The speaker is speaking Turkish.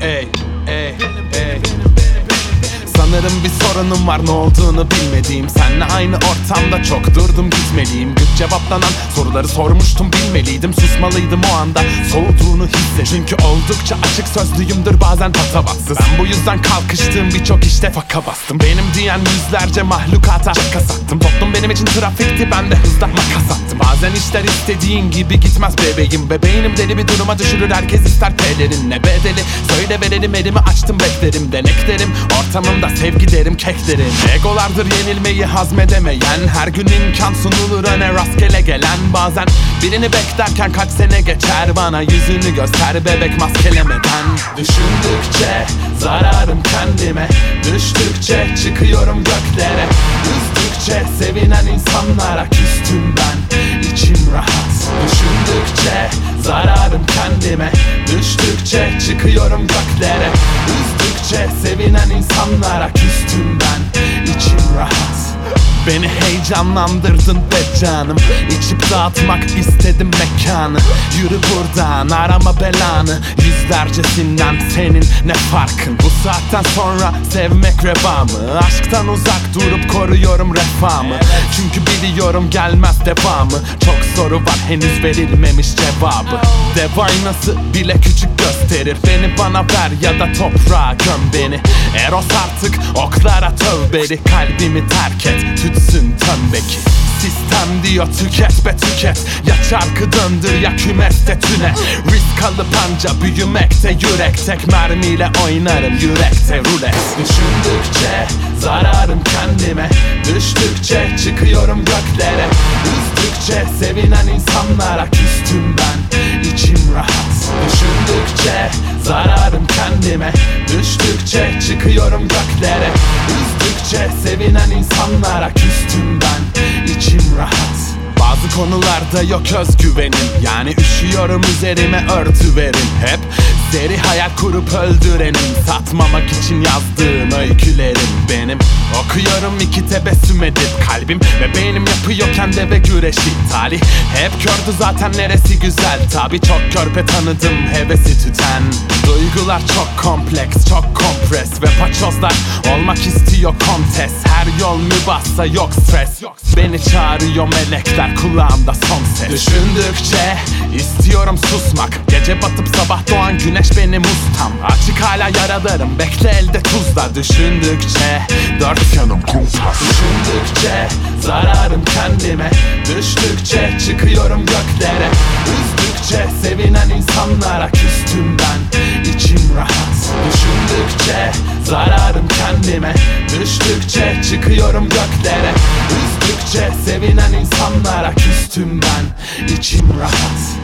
Hey, hey, hey. ey. Sorunum var ne olduğunu bilmediğim. Senle aynı ortamda çok durdum gitmeliyim. Güç cevaplanan soruları sormuştum bilmeliydim. Susmalıydım o anda soğuduğunu hisse Çünkü oldukça açık sözlüyümdür bazen patavatsız. Ben bu yüzden kalkıştığım birçok işte faka bastım. Benim diyen yüzlerce mahlukata şaka sattım. Toplum benim için trafikti ben de hızla makas attım. Bazen işler istediğin gibi gitmez bebeğim. Bebeğinim deli bir duruma düşürür herkes ister pelerin ne bedeli. Söyle verelim elimi açtım beklerim deneklerim. Ortamımda sevgi derim kek derim. Egolardır yenilmeyi hazmedemeyen. Her gün imkan sunulur öne rastgele gelen. Bazen birini beklerken kaç sene geçer. Bana yüzünü göster bebek maskelemeden. Düşündükçe zararım kendime. Düştükçe çıkıyorum göklere. Üzdükçe sevinen insanlara küstüm ben. İçim rahat. Düşündükçe zararım kendime Düştükçe çıkıyorum göklere. Üzdükçe sevinen insanlara küstüm ben. İçim rahat Beni heyecanlandırdın be canım. İçip dağıtmak istedim mekanı. Yürü buradan arama belanı. Yüzlercesinden senin ne farkın? Bu saatten sonra sevmek reva mı? Aşktan uzak durup koruyorum refahımı Çünkü biliyorum gelmez devamı. Çok soru var henüz verilmemiş cevabı. Dev aynası bile küçük gösterir. Beni bana ver ya da toprağa göm beni. Eros artık oklara tövbeli. Kalbimi terk et tütsün tömbeki Sistem diyor tüket be tüket. Ya çarkı döndür ya kümeste tüne. Risk alıp anca büyümekte yürek Tek mermiyle oynarım yürekte rulet. Düşündükçe zararım kendime. Düştükçe çıkıyorum göklere. Üzdükçe sevinen insanlara küstüm ben. İçim rahat. Düşündükçe zararım kendime. Düştükçe çıkıyorum göklere. Üzdükçe sevinen insanlara konularda yok özgüvenim. Yani üşüyorum üzerime örtü verin. Hep seri hayal kurup öldürenim. Satmamak için yazdığım öykülerim Okuyorum iki tebessüm edip kalbim Ve beynim yapıyorken de ve güreşi Talih hep kördü zaten neresi güzel? Tabi çok körpe tanıdım hevesi tüten. Duygular çok kompleks çok kompres. Ve paçozlar olmak istiyor kontes. Her yol mübahsa yok stres. Beni çağırıyor melekler kulağımda son ses. Düşündükçe istiyorum susmak. Gece batıp sabah doğan güneş benim ustam Açık hala yaralarım bekle elde tuzla. Düşündükçe dört yanım Düşündükçe zararım kendime. Düştükçe çıkıyorum göklere. Üzdükçe sevinen insanlara küstüm ben. İçim rahat. Düşündükçe zararım kendime. Düştükçe çıkıyorum göklere. Üzdükçe sevinen insanlara küstüm ben. İçim rahat